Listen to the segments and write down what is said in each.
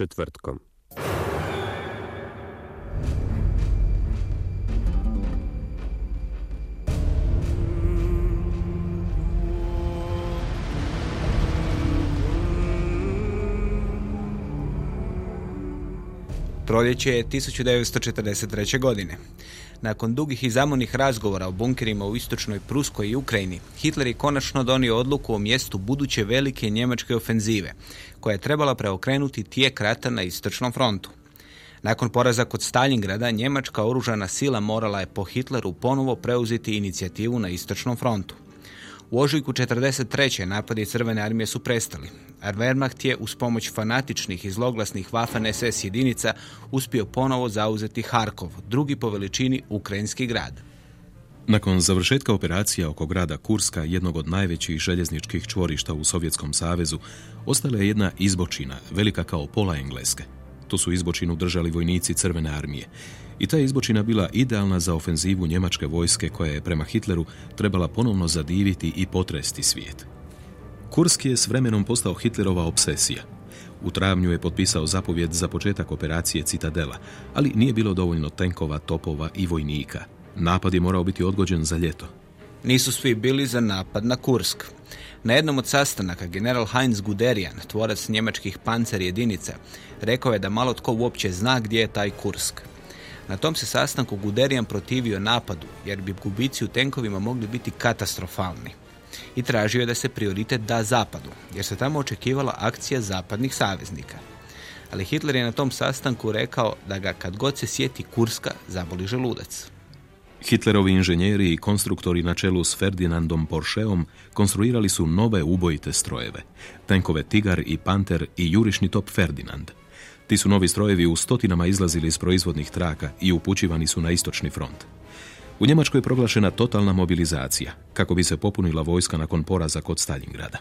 četvrtkom. Proljeće je 1943. godine. Nakon dugih i zamonih razgovora o bunkerima u istočnoj Pruskoj i Ukrajini, Hitler je konačno donio odluku o mjestu buduće velike njemačke ofenzive, koja je trebala preokrenuti tijek rata na istočnom frontu. Nakon poraza kod Stalingrada, njemačka oružana sila morala je po Hitleru ponovo preuzeti inicijativu na istočnom frontu. U ožujku 43. napadi Crvene armije su prestali, a Wehrmacht je uz pomoć fanatičnih i zloglasnih Waffen SS jedinica uspio ponovo zauzeti Harkov, drugi po veličini ukrajinski grad. Nakon završetka operacija oko grada Kurska, jednog od najvećih željezničkih čvorišta u Sovjetskom savezu, ostala je jedna izbočina, velika kao pola Engleske. Tu su izbočinu držali vojnici Crvene armije i ta izbočina bila idealna za ofenzivu njemačke vojske koja je prema Hitleru trebala ponovno zadiviti i potresti svijet. Kurski je s vremenom postao Hitlerova obsesija. U travnju je potpisao zapovjed za početak operacije Citadela, ali nije bilo dovoljno tenkova, topova i vojnika. Napad je morao biti odgođen za ljeto. Nisu svi bili za napad na Kursk. Na jednom od sastanaka general Heinz Guderian, tvorac njemačkih pancer jedinica, rekao je da malo tko uopće zna gdje je taj Kursk. Na tom se sastanku Guderian protivio napadu, jer bi gubici u tenkovima mogli biti katastrofalni. I tražio je da se prioritet da zapadu, jer se tamo očekivala akcija zapadnih saveznika. Ali Hitler je na tom sastanku rekao da ga kad god se sjeti Kurska zaboli želudac. Hitlerovi inženjeri i konstruktori na čelu s Ferdinandom Porscheom konstruirali su nove ubojite strojeve, tenkove Tigar i Panter i jurišni top Ferdinand. Ti su novi strojevi u stotinama izlazili iz proizvodnih traka i upućivani su na istočni front. U Njemačkoj je proglašena totalna mobilizacija, kako bi se popunila vojska nakon poraza kod Stalingrada.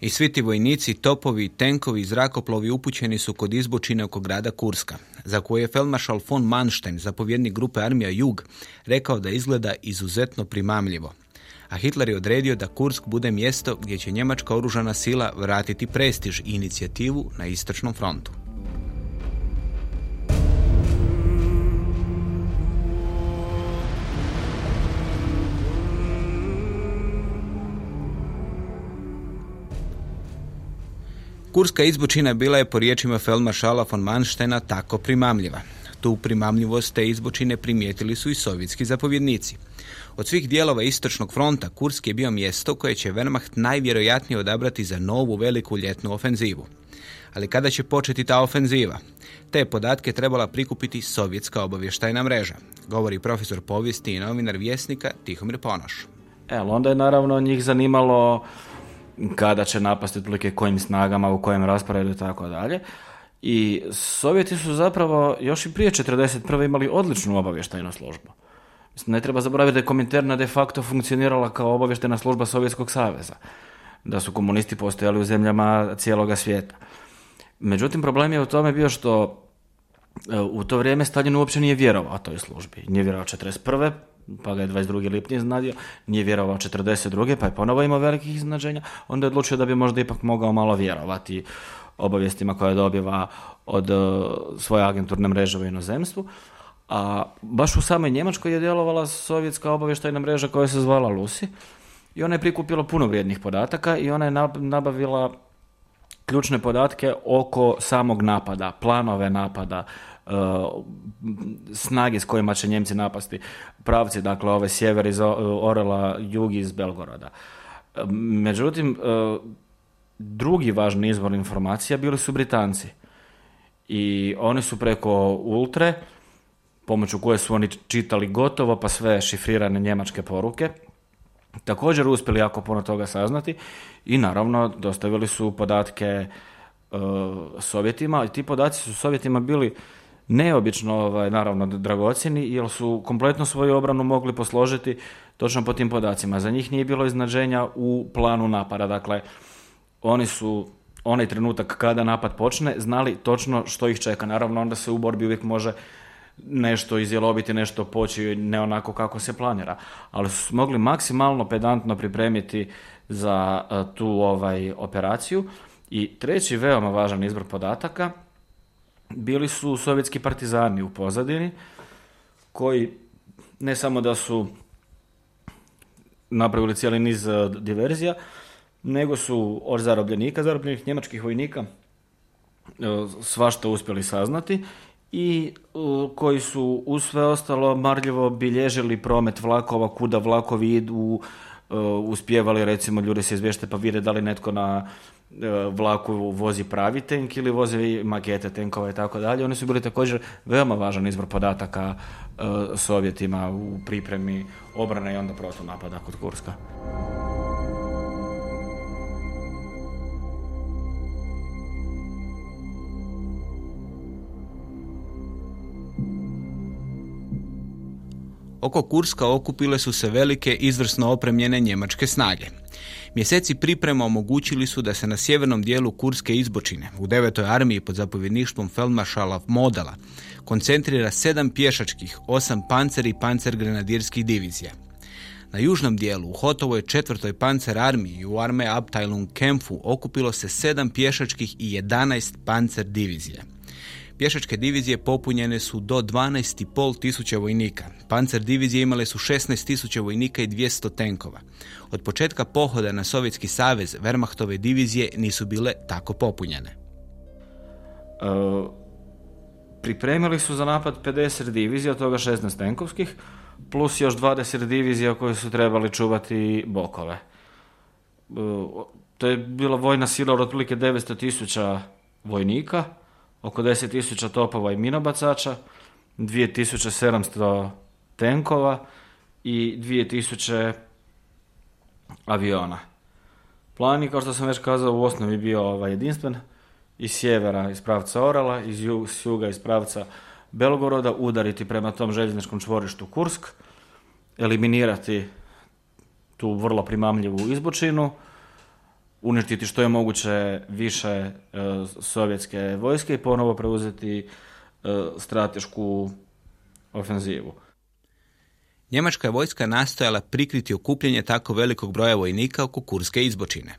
I svi ti vojnici, topovi, tenkovi i zrakoplovi upućeni su kod izbočine oko grada Kurska, za koje je felmaršal von Manstein, zapovjednik grupe armija Jug, rekao da izgleda izuzetno primamljivo. A Hitler je odredio da Kursk bude mjesto gdje će njemačka oružana sila vratiti prestiž i inicijativu na istočnom frontu. Kurska izbočina bila je po riječima Feldmaršala von Mansteina tako primamljiva. Tu primamljivost te izbočine primijetili su i sovjetski zapovjednici. Od svih dijelova istočnog fronta Kursk je bio mjesto koje će Wehrmacht najvjerojatnije odabrati za novu veliku ljetnu ofenzivu. Ali kada će početi ta ofenziva? Te podatke trebala prikupiti sovjetska obavještajna mreža, govori profesor povijesti i novinar vjesnika Tihomir Ponoš. E, onda je naravno njih zanimalo kada će napasti otprilike kojim snagama, u kojem rasporedu i tako dalje. I Sovjeti su zapravo još i prije 1941. imali odličnu obavještajnu službu. ne treba zaboraviti da je Kominterna de facto funkcionirala kao obavještajna služba Sovjetskog saveza. Da su komunisti postojali u zemljama cijeloga svijeta. Međutim, problem je u tome bio što e, u to vrijeme Stalin uopće nije vjerovao toj službi. Nije vjerovao 1941 pa ga je 22. lipnja iznadio, nije vjerovao 42. pa je ponovo imao velikih iznađenja, onda je odlučio da bi možda ipak mogao malo vjerovati obavijestima koje dobiva od uh, svoje agenturne mreže u inozemstvu. A baš u samoj Njemačkoj je djelovala sovjetska obavještajna mreža koja se zvala Lusi i ona je prikupila puno vrijednih podataka i ona je nabavila ključne podatke oko samog napada, planove napada, snage s kojima će Njemci napasti pravci, dakle ove sjever iz Orela, jug iz Belgoroda. Međutim, uh, drugi važni izvor informacija bili su Britanci. I oni su preko Ultre, pomoću koje su oni čitali gotovo pa sve šifrirane njemačke poruke, također uspjeli jako puno toga saznati i naravno dostavili su podatke uh, Sovjetima i ti podaci su Sovjetima bili neobično, ovaj, naravno, dragocjeni, jer su kompletno svoju obranu mogli posložiti točno po tim podacima. Za njih nije bilo iznadženja u planu napada. Dakle, oni su onaj trenutak kada napad počne, znali točno što ih čeka. Naravno, onda se u borbi uvijek može nešto izjelobiti, nešto poći ne onako kako se planira. Ali su mogli maksimalno pedantno pripremiti za tu ovaj operaciju I treći veoma važan izbor podataka bili su sovjetski partizani u pozadini, koji ne samo da su napravili cijeli niz e, diverzija, nego su od zarobljenika, zarobljenih njemačkih vojnika, e, svašta uspjeli saznati i e, koji su u sve ostalo marljivo bilježili promet vlakova, kuda vlakovi idu, uspjevali recimo ljudi se izvješte pa vide da li netko na vlaku vozi pravi tank ili vozi makete tenkova i tako dalje. Oni su bili također veoma važan izvor podataka Sovjetima u pripremi obrane i onda napada kod Kurska. Oko Kurska okupile su se velike izvrsno opremljene njemačke snage. Mjeseci priprema omogućili su da se na sjevernom dijelu Kurske izbočine, u devetoj armiji pod zapovjedništvom feldmaršala Modela, koncentrira sedam pješačkih, osam pancer i pancer grenadirskih divizija. Na južnom dijelu, u Hotovoj četvrtoj pancer armiji i u arme Abteilung Kempfu okupilo se sedam pješačkih i 11 pancer divizija. Pješačke divizije popunjene su do 12,5 tisuća vojnika. Pancer divizije imale su 16 tisuća vojnika i 200 tenkova. Od početka pohoda na Sovjetski savez Wehrmachtove divizije nisu bile tako popunjene. Uh, pripremili su za napad 50 divizija, od toga 16 tenkovskih, plus još 20 divizija koje su trebali čuvati bokove. Uh, to je bila vojna sila od otprilike 900 tisuća vojnika, oko 10.000 topova i minobacača, 2700 tenkova i 2000 aviona. Plan je, kao što sam već kazao, u osnovi bio ovaj jedinstven. Iz sjevera iz pravca Orala, iz juga iz pravca Belgoroda, udariti prema tom željezničkom čvorištu Kursk, eliminirati tu vrlo primamljivu izbočinu, uništiti što je moguće više e, sovjetske vojske i ponovo preuzeti e, stratešku ofenzivu. Njemačka je vojska nastojala prikriti okupljanje tako velikog broja vojnika oko Kurske izbočine.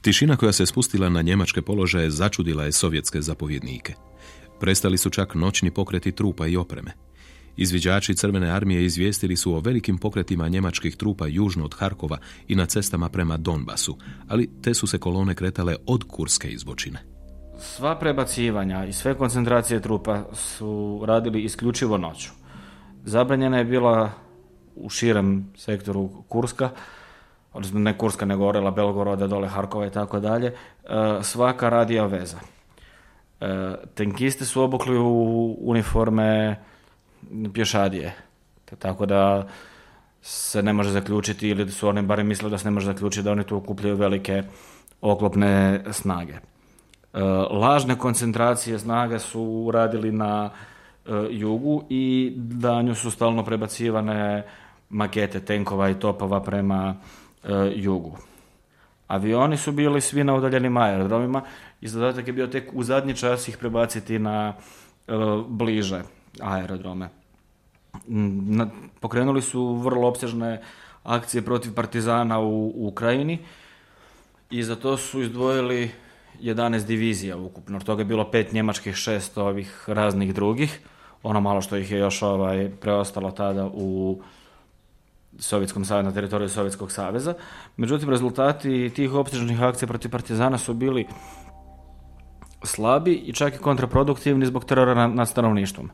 Tišina koja se spustila na njemačke položaje začudila je sovjetske zapovjednike. Prestali su čak noćni pokreti trupa i opreme. Izviđači Crvene armije izvijestili su o velikim pokretima njemačkih trupa južno od Harkova i na cestama prema Donbasu, ali te su se kolone kretale od Kurske izbočine. Sva prebacivanja i sve koncentracije trupa su radili isključivo noću. Zabranjena je bila u širem sektoru Kurska, odnosno ne Kurska nego Orela, Belgoroda, dole Harkova i tako dalje, e, svaka radija veza. E, tenkiste su obukli u uniforme pješadije. Tako da se ne može zaključiti ili su oni barem mislili da se ne može zaključiti da oni tu okupljaju velike oklopne snage. E, lažne koncentracije snaga su radili na e, jugu i danju su stalno prebacivane makete tenkova i topova prema e, jugu. Avioni su bili svi na udaljenim aerodromima i zadatak je bio tek u zadnji čas ih prebaciti na bliže aerodrome. Mm, pokrenuli su vrlo opsežne akcije protiv partizana u, Ukrajini i za to su izdvojili 11 divizija ukupno. Toga je bilo pet njemačkih, šest ovih raznih drugih. Ono malo što ih je još ovaj, preostalo tada u Sovjetskom savezu, na teritoriju Sovjetskog saveza. Međutim, rezultati tih opsežnih akcija protiv partizana su bili slabi i čak i kontraproduktivni zbog terora nad stanovništvom.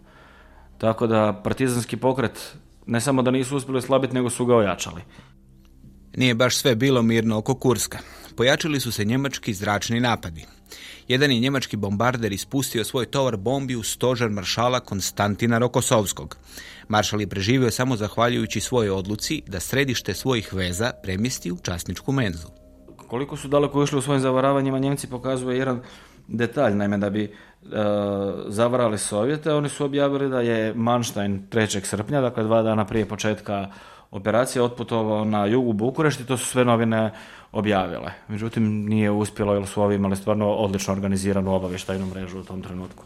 Tako da partizanski pokret ne samo da nisu uspjeli slabiti, nego su ga ojačali. Nije baš sve bilo mirno oko Kurska. Pojačili su se njemački zračni napadi. Jedan je njemački bombarder ispustio svoj tovar bombi u stožar maršala Konstantina Rokosovskog. Maršal je preživio samo zahvaljujući svojoj odluci da središte svojih veza premjesti u časničku menzu. Koliko su daleko išli u svojim zavaravanjima, Njemci pokazuje jedan detalj, naime da bi zavarali Sovjete, oni su objavili da je Manštajn 3. srpnja, dakle dva dana prije početka operacije, otputovao na jugu Bukurešti, to su sve novine objavile. Međutim, nije uspjelo jer su ovi imali stvarno odlično organiziranu obavještajnu mrežu u tom trenutku.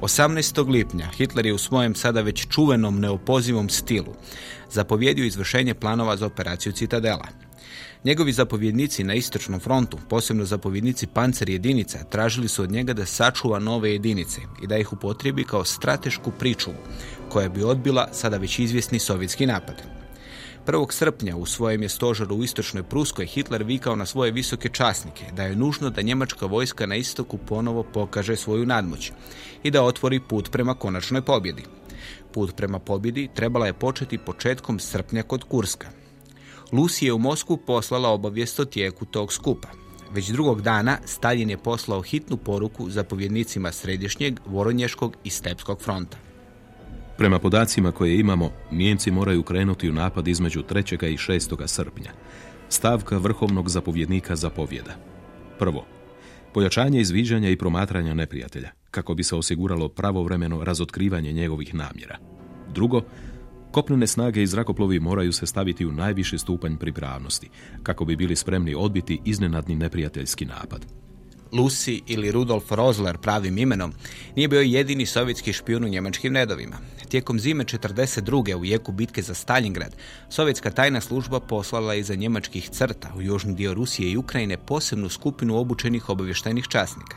18. lipnja Hitler je u svojem sada već čuvenom neopozivom stilu zapovjedio izvršenje planova za operaciju Citadela. Njegovi zapovjednici na istočnom frontu, posebno zapovjednici pancer jedinica, tražili su od njega da sačuva nove jedinice i da ih upotrijebi kao stratešku pričuvu koja bi odbila sada već izvjesni sovjetski napad. 1. srpnja u svojem je stožaru u istočnoj Pruskoj Hitler vikao na svoje visoke časnike da je nužno da njemačka vojska na istoku ponovo pokaže svoju nadmoć i da otvori put prema konačnoj pobjedi. Put prema pobjedi trebala je početi početkom srpnja kod Kurska. Lucy je u Mosku poslala obavijest o tijeku tog skupa. Već drugog dana Stalin je poslao hitnu poruku zapovjednicima središnjeg, Voronješkog i Stepskog fronta. Prema podacima koje imamo, Nijemci moraju krenuti u napad između 3. i 6. srpnja. Stavka vrhovnog zapovjednika zapovjeda. Prvo, pojačanje izviđanja i promatranja neprijatelja, kako bi se osiguralo pravovremeno razotkrivanje njegovih namjera. Drugo, kopnene snage i zrakoplovi moraju se staviti u najviši stupanj pripravnosti, kako bi bili spremni odbiti iznenadni neprijateljski napad. Lucy ili Rudolf Rosler pravim imenom, nije bio jedini sovjetski špijun u njemačkim redovima. Tijekom zime 42. u jeku bitke za Stalingrad, sovjetska tajna služba poslala je iza njemačkih crta u južni dio Rusije i Ukrajine posebnu skupinu obučenih obavještajnih časnika.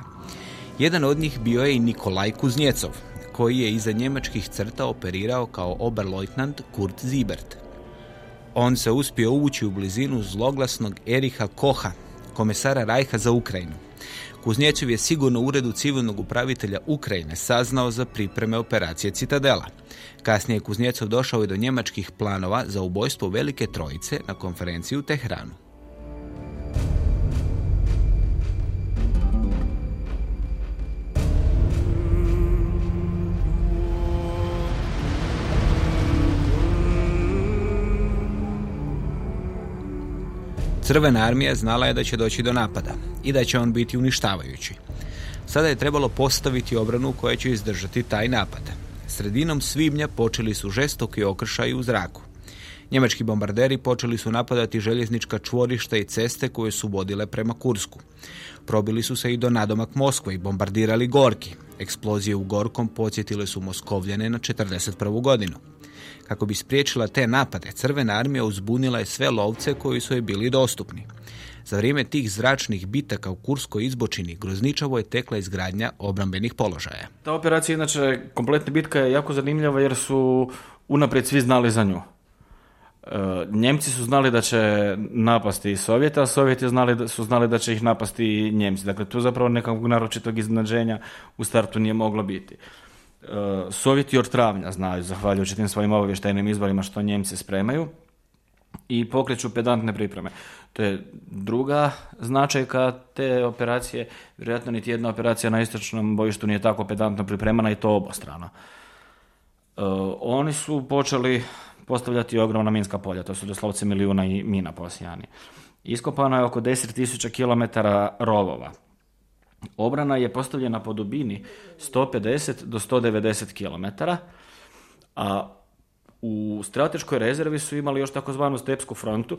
Jedan od njih bio je i Nikolaj Kuznjecov, koji je iza njemačkih crta operirao kao oberleutnant Kurt Zibert. On se uspio uvući u blizinu zloglasnog Eriha Koha, komesara Rajha za Ukrajinu, Kuznječev je sigurno u uredu civilnog upravitelja Ukrajine saznao za pripreme operacije Citadela. Kasnije je Kuznjecov došao i do njemačkih planova za ubojstvo Velike Trojice na konferenciju u Tehranu. Crvena armija znala je da će doći do napada i da će on biti uništavajući. Sada je trebalo postaviti obranu koja će izdržati taj napad. Sredinom svibnja počeli su žestoki okršaj u zraku. Njemački bombarderi počeli su napadati željeznička čvorišta i ceste koje su vodile prema Kursku. Probili su se i do nadomak Moskve i bombardirali Gorki. Eksplozije u Gorkom podsjetile su Moskovljane na 1941. godinu. Kako bi spriječila te napade, Crvena armija uzbunila je sve lovce koji su joj bili dostupni. Za vrijeme tih zračnih bitaka u Kurskoj izbočini grozničavo je tekla izgradnja obrambenih položaja. Ta operacija, inače, kompletna bitka je jako zanimljiva jer su unaprijed svi znali za nju. E, Njemci su znali da će napasti Sovjeta, a Sovjeti znali su znali da će ih napasti Njemci. Dakle, tu zapravo nekakvog naročitog iznenađenja u startu nije moglo biti. E, Sovjeti od travnja znaju, zahvaljujući tim svojim obavještajnim izborima što Njemci spremaju i pokreću pedantne pripreme. To je druga značajka te operacije. Vjerojatno niti jedna operacija na istočnom bojištu nije tako pedantno pripremana i to obostrano. E, oni su počeli postavljati ogromna minska polja, to su doslovce milijuna i mina posijani. Iskopano je oko 10.000 km rovova. Obrana je postavljena po dubini 150 do 190 km, a u strateškoj rezervi su imali još takozvanu stepsku frontu.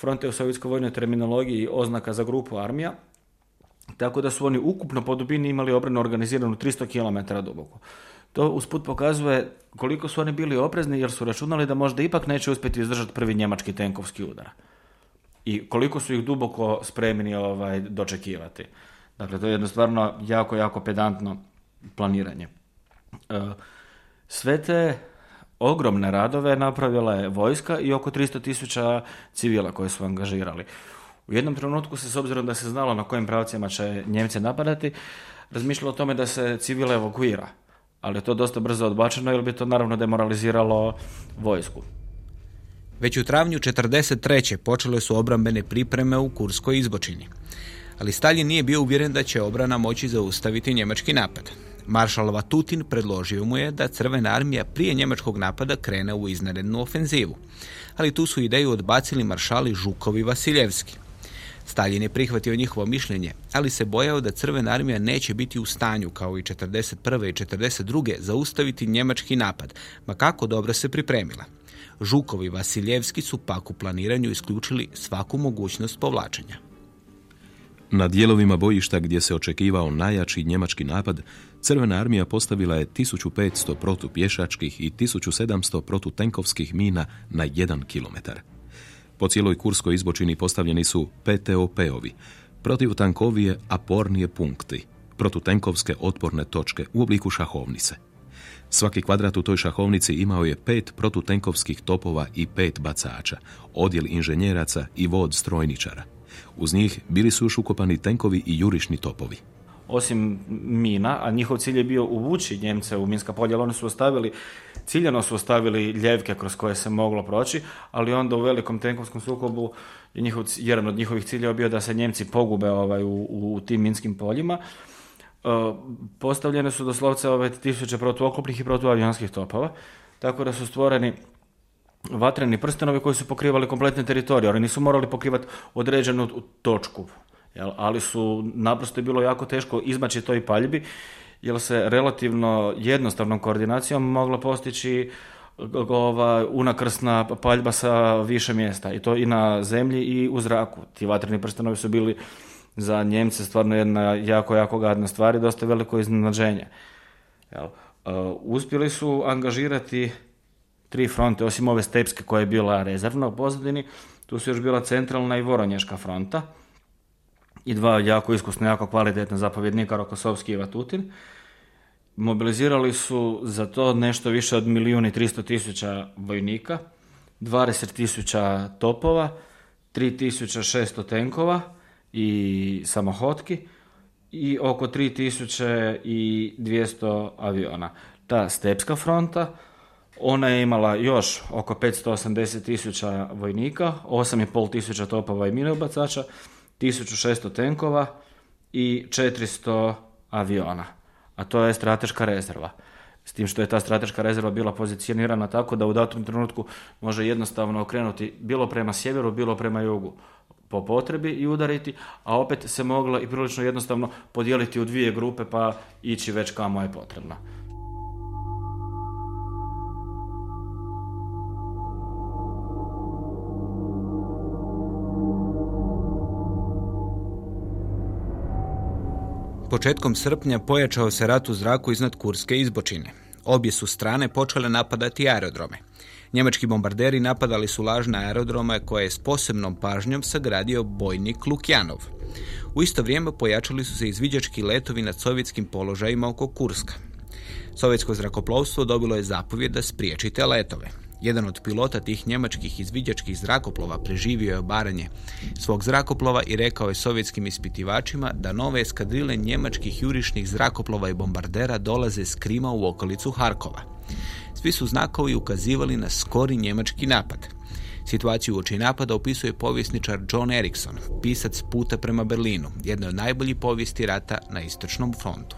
Front je u sovjetskoj vojnoj terminologiji oznaka za grupu armija, tako da su oni ukupno po dubini imali obranu organiziranu 300 km duboko. To usput pokazuje koliko su oni bili oprezni jer su računali da možda ipak neće uspjeti izdržati prvi njemački tenkovski udar. I koliko su ih duboko spremni ovaj, dočekivati. Dakle, to je jedno stvarno jako, jako pedantno planiranje. E, sve te ogromne radove napravila je vojska i oko 300 tisuća civila koje su angažirali. U jednom trenutku se, s obzirom da se znalo na kojim pravcima će Njemce napadati, razmišljalo o tome da se civile evakuira. Ali je to dosta brzo odbačeno jer bi to naravno demoraliziralo vojsku. Već u travnju 43. počele su obrambene pripreme u Kurskoj izbočini ali Stalin nije bio uvjeren da će obrana moći zaustaviti njemački napad. Maršal Vatutin predložio mu je da Crvena armija prije njemačkog napada krene u iznenadnu ofenzivu, ali tu su ideju odbacili maršali Žukov i Vasiljevski. Stalin je prihvatio njihovo mišljenje, ali se bojao da Crvena armija neće biti u stanju, kao i 41. i 42. zaustaviti njemački napad, ma kako dobro se pripremila. Žukov i Vasiljevski su pak u planiranju isključili svaku mogućnost povlačenja. Na dijelovima bojišta gdje se očekivao najjači njemački napad, Crvena armija postavila je 1500 protupješačkih i 1700 protutenkovskih mina na jedan kilometar. Po cijeloj kurskoj izbočini postavljeni su PTOP-ovi, protivtankovije apornije punkti, protutenkovske otporne točke u obliku šahovnice. Svaki kvadrat u toj šahovnici imao je pet protutenkovskih topova i pet bacača, odjel inženjeraca i vod strojničara. Uz njih bili su još ukopani tenkovi i jurišni topovi. Osim mina, a njihov cilj je bio uvući Njemce u minska polja, oni su ostavili, ciljano su ostavili ljevke kroz koje se moglo proći, ali onda u velikom tenkovskom sukobu njihov, jedan od njihovih ciljeva bio da se Njemci pogube ovaj, u, u tim minskim poljima. E, postavljene su doslovce ove tisuće protuoklopnih i protuavionskih topova, tako da su stvoreni vatreni prstenovi koji su pokrivali kompletne teritorije. Oni nisu morali pokrivati određenu točku, jel? ali su naprosto bilo jako teško izmaći toj paljbi, jer se relativno jednostavnom koordinacijom mogla postići ova unakrsna paljba sa više mjesta i to i na zemlji i u zraku. Ti vatreni prstenovi su bili za Njemce stvarno jedna jako, jako gadna stvar i dosta veliko iznenađenje. Jel? Uh, uspjeli su angažirati tri fronte, osim ove stepske koja je bila rezervna u pozadini, tu su još bila centralna i voronješka fronta i dva jako iskusna, jako kvalitetna zapovjednika Rokosovski i Vatutin. Mobilizirali su za to nešto više od milijun i tristo tisuća vojnika, 20 tisuća topova, 3600 tenkova i samohotki i oko 3200 aviona. Ta stepska fronta ona je imala još oko 580 tisuća vojnika, 8,5 tisuća topova i minobacača, 1600 tenkova i 400 aviona. A to je strateška rezerva. S tim što je ta strateška rezerva bila pozicionirana tako da u datom trenutku može jednostavno okrenuti bilo prema sjeveru, bilo prema jugu po potrebi i udariti, a opet se mogla i prilično jednostavno podijeliti u dvije grupe pa ići već kamo je potrebno. Početkom srpnja pojačao se rat u zraku iznad Kurske izbočine. Obje su strane počele napadati aerodrome. Njemački bombarderi napadali su lažne aerodrome koje je s posebnom pažnjom sagradio bojnik Lukjanov. U isto vrijeme pojačali su se izviđački letovi nad sovjetskim položajima oko Kurska. Sovjetsko zrakoplovstvo dobilo je zapovjed da spriječite letove. Jedan od pilota tih njemačkih izviđačkih zrakoplova preživio je obaranje svog zrakoplova i rekao je sovjetskim ispitivačima da nove eskadrile njemačkih jurišnih zrakoplova i bombardera dolaze s Krima u okolicu Harkova. Svi su znakovi ukazivali na skori njemački napad. Situaciju uoči napada opisuje povjesničar John Erickson, pisac puta prema Berlinu, jedno od najboljih povijesti rata na istočnom frontu.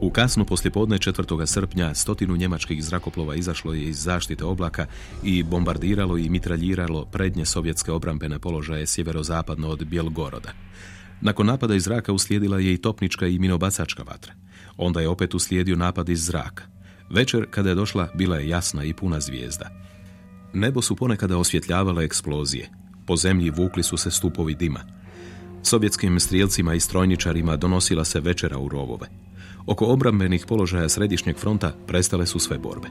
U kasnu poslijepodne 4. srpnja stotinu njemačkih zrakoplova izašlo je iz zaštite oblaka i bombardiralo i mitraljiralo prednje sovjetske obrambene položaje sjeverozapadno od Bjelgoroda. Nakon napada iz zraka uslijedila je i topnička i minobacačka vatra. Onda je opet uslijedio napad iz zraka. Večer, kada je došla, bila je jasna i puna zvijezda. Nebo su ponekada osvjetljavale eksplozije. Po zemlji vukli su se stupovi dima. Sovjetskim strijelcima i strojničarima donosila se večera u rovove. Oko obrambenih položaja središnjeg fronta prestale su sve borbe.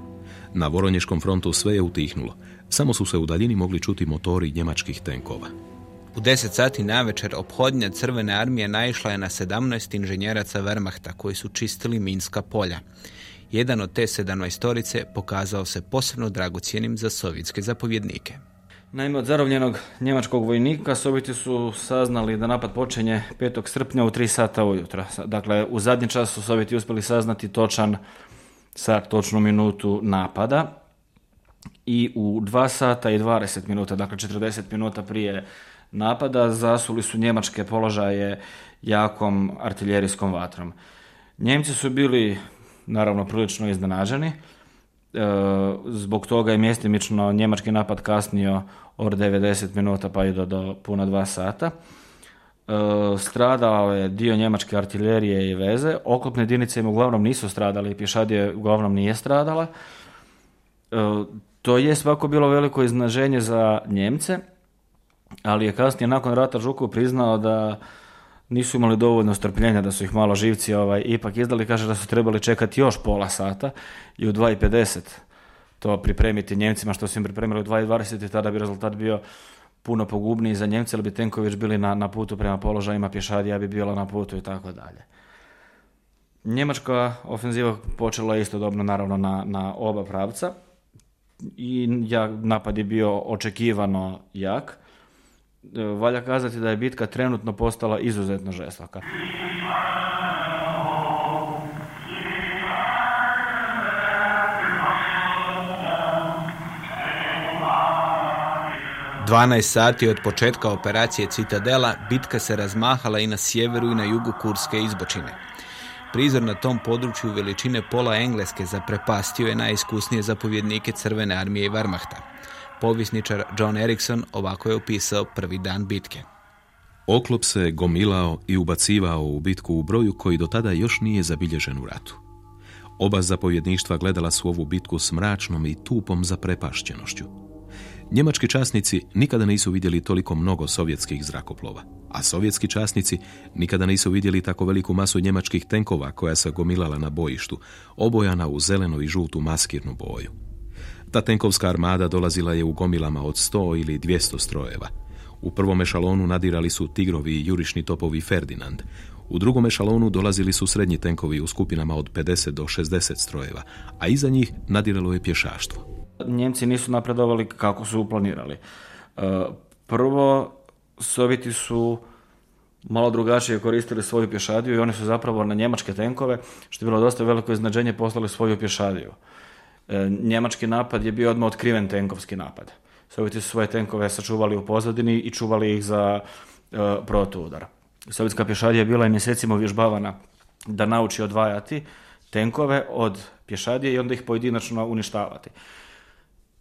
Na Voronješkom frontu sve je utihnulo. Samo su se u daljini mogli čuti motori njemačkih tenkova. U 10 sati navečer ophodnja Crvene armije naišla je na 17 inženjeraca Wehrmachta koji su čistili minska polja. Jedan od te 17 pokazao se posebno dragocjenim za sovjetske zapovjednike. Naime, od zarovljenog njemačkog vojnika Sovjeti su saznali da napad počinje 5. srpnja u 3 sata ujutro. Dakle, u zadnji čas su Sovjeti uspjeli saznati točan sat, točnu minutu napada i u 2 sata i 20 minuta, dakle 40 minuta prije napada, zasuli su njemačke položaje jakom artiljerijskom vatrom. Njemci su bili naravno prilično iznenađeni, zbog toga je mjestimično njemački napad kasnio od 90 minuta pa i do, do puna dva sata. E, stradao je dio njemačke artiljerije i veze. Oklopne jedinice im uglavnom nisu stradali, pješadije uglavnom nije stradala. E, to je svako bilo veliko iznaženje za Njemce, ali je kasnije nakon rata Žukov priznao da nisu imali dovoljno strpljenja da su ih malo živci ovaj, ipak izdali, kaže da su trebali čekati još pola sata i u 2.50 to pripremiti Njemcima što su im pripremili u 2.20 i tada bi rezultat bio puno pogubniji za Njemce, ali bi tenkovi bili na, na putu prema položajima, pješadija bi bila na putu i tako dalje. Njemačka ofenziva počela je istodobno naravno na, na oba pravca i ja, napad je bio očekivano jak. E, valja kazati da je bitka trenutno postala izuzetno žestoka. 12 sati od početka operacije Citadela bitka se razmahala i na sjeveru i na jugu Kurske izbočine. Prizor na tom području veličine pola Engleske zaprepastio je najiskusnije zapovjednike Crvene armije i Wehrmachta. Povisničar John Erickson ovako je opisao prvi dan bitke. Oklop se gomilao i ubacivao u bitku u broju koji do tada još nije zabilježen u ratu. Oba zapovjedništva gledala su ovu bitku s mračnom i tupom zaprepašćenošću. Njemački časnici nikada nisu vidjeli toliko mnogo sovjetskih zrakoplova, a sovjetski časnici nikada nisu vidjeli tako veliku masu njemačkih tenkova koja se gomilala na bojištu, obojana u zelenu i žutu maskirnu boju. Ta tenkovska armada dolazila je u gomilama od 100 ili 200 strojeva. U prvom ešalonu nadirali su tigrovi i jurišni topovi Ferdinand. U drugom ešalonu dolazili su srednji tenkovi u skupinama od 50 do 60 strojeva, a iza njih nadiralo je pješaštvo. Njemci nisu napredovali kako su planirali. E, prvo, Sovjeti su malo drugačije koristili svoju pješadiju i oni su zapravo na njemačke tenkove, što je bilo dosta veliko iznadženje, poslali svoju pješadiju. E, njemački napad je bio odmah otkriven tenkovski napad. Sovjeti su svoje tenkove sačuvali u pozadini i čuvali ih za e, protuudar. Sovjetska pješadija je bila i mjesecima uvježbavana da nauči odvajati tenkove od pješadije i onda ih pojedinačno uništavati.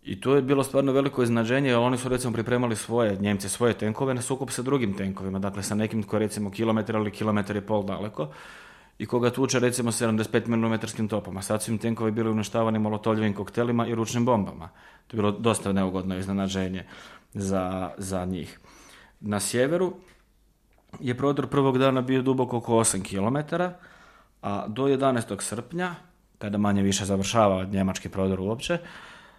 I to je bilo stvarno veliko iznadženje, jer oni su recimo pripremali svoje, Njemci svoje tenkove na sukup sa drugim tenkovima, dakle sa nekim koji recimo kilometar ili kilometar i pol daleko i koga tuče recimo 75 mm topama. Sad su im tenkovi bili uništavani molotovljivim koktelima i ručnim bombama. To je bilo dosta neugodno iznenađenje za, za njih. Na sjeveru je prodor prvog dana bio duboko oko 8 km, a do 11. srpnja, kada manje više završava njemački prodor uopće,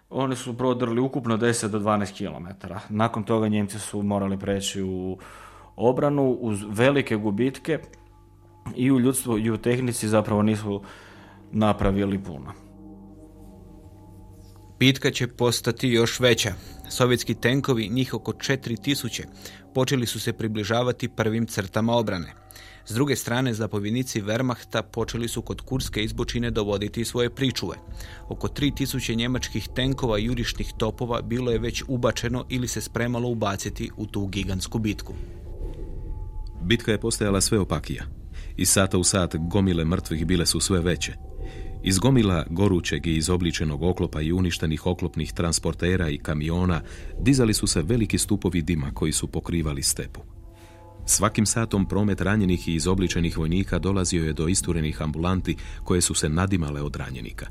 oni su prodrli ukupno 10 do 12 km. Nakon toga Njemci su morali preći u obranu uz velike gubitke i u ljudstvu i u tehnici zapravo nisu napravili puno. Bitka će postati još veća. Sovjetski tenkovi, njih oko 4000, počeli su se približavati prvim crtama obrane. S druge strane, zapovjednici Wehrmachta počeli su kod Kurske izbočine dovoditi svoje pričuve. Oko 3000 njemačkih tenkova i jurišnih topova bilo je već ubačeno ili se spremalo ubaciti u tu gigantsku bitku. Bitka je postajala sve opakija. Iz sata u sat gomile mrtvih bile su sve veće. Iz gomila gorućeg i izobličenog oklopa i uništenih oklopnih transportera i kamiona dizali su se veliki stupovi dima koji su pokrivali stepu. Svakim satom promet ranjenih i izobličenih vojnika dolazio je do isturenih ambulanti koje su se nadimale od ranjenika.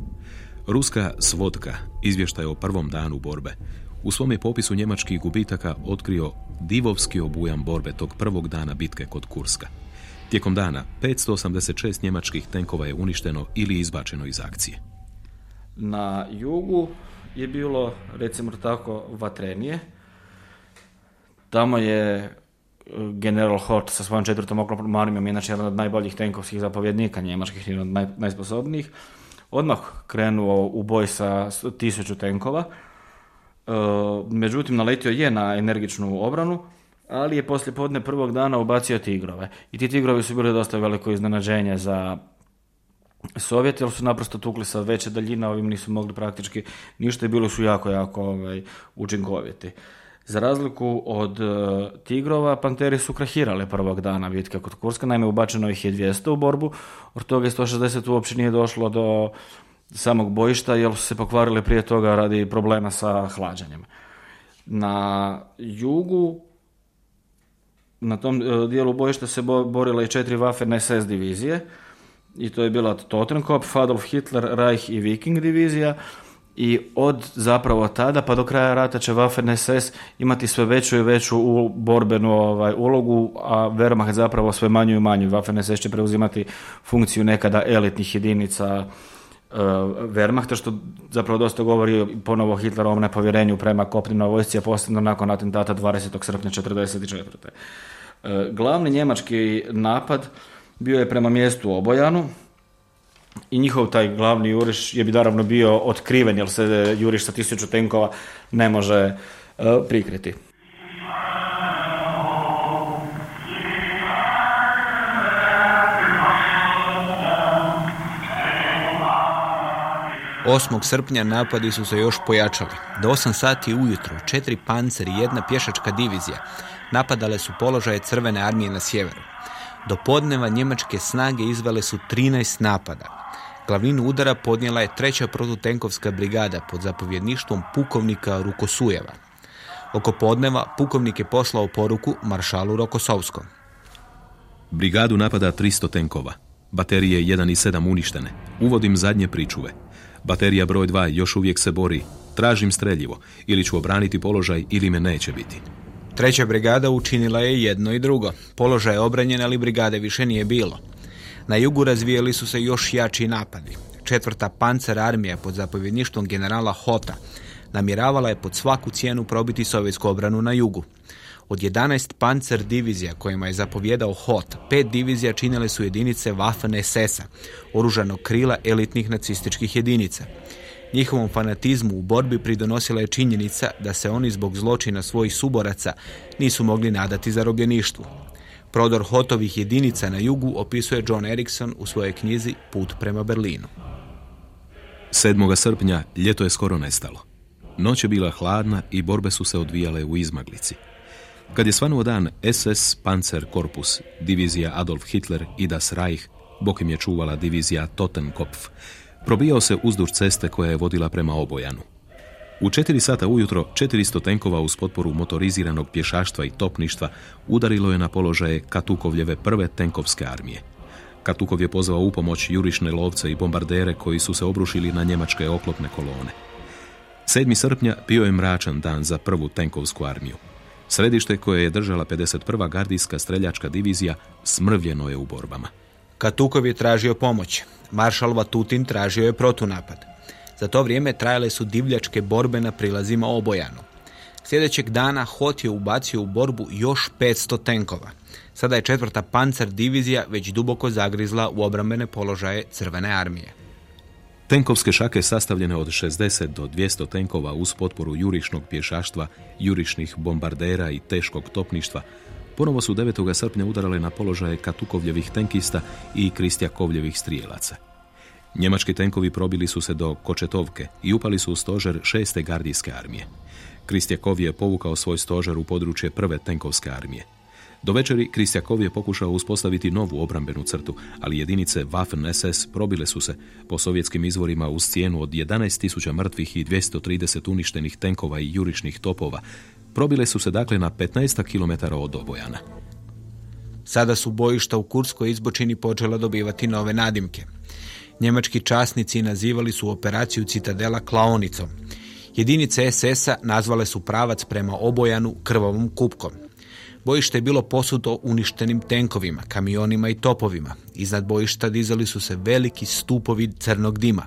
Ruska svodka izvještaj o prvom danu borbe u svom je popisu njemačkih gubitaka otkrio divovski obujam borbe tog prvog dana bitke kod Kurska. Tijekom dana 586 njemačkih tenkova je uništeno ili izbačeno iz akcije. Na jugu je bilo, recimo tako, vatrenije. Tamo je general Hort sa svojom četvrtom oklopnom armijom, inače jedan od najboljih tenkovskih zapovjednika njemačkih, jedan od naj, najsposobnijih, odmah krenuo u boj sa tisuću tenkova. E, međutim, naletio je na energičnu obranu, ali je poslije podne prvog dana ubacio tigrove. I ti tigrovi su bili dosta veliko iznenađenje za Sovjeti, jer su naprosto tukli sa veće daljine, ovim nisu mogli praktički ništa i bili su jako, jako ovaj, učinkoviti. Za razliku od e, tigrova, panteri su krahirale prvog dana bitke kod Kurska, naime ubačeno ih je 200 u borbu, od toga je 160 uopće nije došlo do samog bojišta, jer su se pokvarili prije toga radi problema sa hlađanjem. Na jugu, na tom e, dijelu bojišta se borile i četiri Waffen SS divizije, i to je bila Totenkopf, Adolf Hitler, Reich i Viking divizija, i od zapravo tada pa do kraja rata će Waffen SS imati sve veću i veću u borbenu ovaj, ulogu, a Wehrmacht zapravo sve manju i manju. Waffen SS će preuzimati funkciju nekada elitnih jedinica Wehrmachta, što zapravo dosta govori ponovo Hitlerovom nepovjerenju prema kopnenoj vojsci, posebno nakon atentata 20. srpnja 1944. Uh, glavni njemački napad bio je prema mjestu Obojanu, i njihov taj glavni juriš je bi naravno bio otkriven, jer se juriš sa tisuću tenkova ne može uh, prikriti. Osmog srpnja napadi su se još pojačali. Do 8 sati ujutro četiri panceri i jedna pješačka divizija napadale su položaje crvene armije na sjeveru. Do podneva njemačke snage izvele su 13 napada. Glavninu udara podnijela je treća protutenkovska brigada pod zapovjedništvom pukovnika Rukosujeva. Oko podneva pukovnik je poslao poruku maršalu Rokosovskom. Brigadu napada 300 tenkova. Baterije 1 i 7 uništene. Uvodim zadnje pričuve. Baterija broj 2 još uvijek se bori. Tražim streljivo. Ili ću obraniti položaj ili me neće biti. Treća brigada učinila je jedno i drugo. Položaj je obranjen, ali brigade više nije bilo. Na jugu razvijeli su se još jači napadi. Četvrta pancer armija pod zapovjedništvom generala Hota namjeravala je pod svaku cijenu probiti sovjetsku obranu na jugu. Od 11 pancer divizija kojima je zapovjedao Hot, pet divizija činile su jedinice Waffen SS-a, oružanog krila elitnih nacističkih jedinica. Njihovom fanatizmu u borbi pridonosila je činjenica da se oni zbog zločina svojih suboraca nisu mogli nadati zarobljeništvu. Prodor Hotovih jedinica na jugu opisuje John Erickson u svojoj knjizi Put prema Berlinu. 7. srpnja ljeto je skoro nestalo. Noć je bila hladna i borbe su se odvijale u izmaglici. Kad je svanuo dan, SS Panzer Korpus, divizija Adolf Hitler i Das Reich, bokim je čuvala divizija Totenkopf, probijao se uzduž ceste koja je vodila prema Obojanu. U četiri sata ujutro 400 tenkova uz potporu motoriziranog pješaštva i topništva udarilo je na položaje Katukovljeve prve tenkovske armije. Katukov je pozvao u pomoć jurišne lovce i bombardere koji su se obrušili na njemačke oklopne kolone. 7. srpnja bio je mračan dan za prvu tenkovsku armiju. Središte koje je držala 51. gardijska streljačka divizija smrvljeno je u borbama. Katukov je tražio pomoć. Maršal Vatutin tražio je protunapad. Za to vrijeme trajale su divljačke borbe na prilazima Obojanu. Sljedećeg dana Hot je ubacio u borbu još 500 tenkova. Sada je četvrta pancer divizija već duboko zagrizla u obrambene položaje Crvene armije. Tenkovske šake sastavljene od 60 do 200 tenkova uz potporu jurišnog pješaštva, jurišnih bombardera i teškog topništva ponovo su 9. srpnja udarale na položaje Katukovljevih tenkista i Kristjakovljevih strijelaca. Njemački tenkovi probili su se do Kočetovke i upali su u stožer šeste gardijske armije. Kristjakov je povukao svoj stožer u područje prve tenkovske armije. Do večeri Kristjakov je pokušao uspostaviti novu obrambenu crtu, ali jedinice Waffen SS probile su se po sovjetskim izvorima uz cijenu od 11.000 mrtvih i 230 uništenih tenkova i jurišnih topova. Probile su se dakle na 15 km od obojana. Sada su bojišta u Kurskoj izbočini počela dobivati nove nadimke. Njemački časnici nazivali su operaciju Citadela klaonicom. Jedinice SS-a nazvale su pravac prema obojanu krvavom kupkom. Bojište je bilo posuto uništenim tenkovima, kamionima i topovima. Iznad bojišta dizali su se veliki stupovi crnog dima.